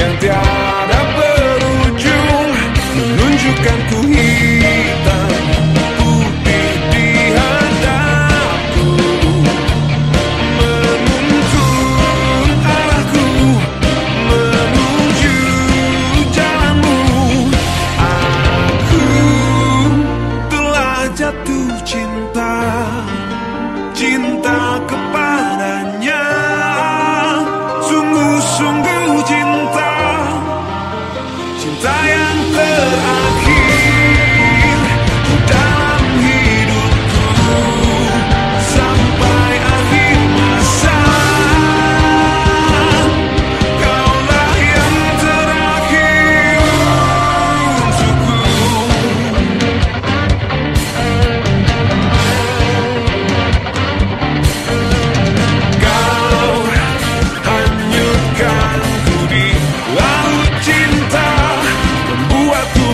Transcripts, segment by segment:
niente altro.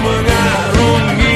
mengarungi